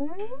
Mm-hmm.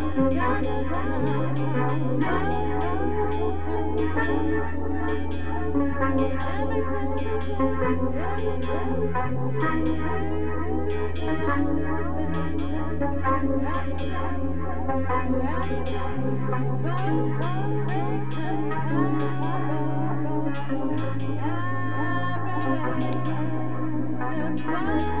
Bye.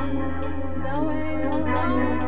No way, no way.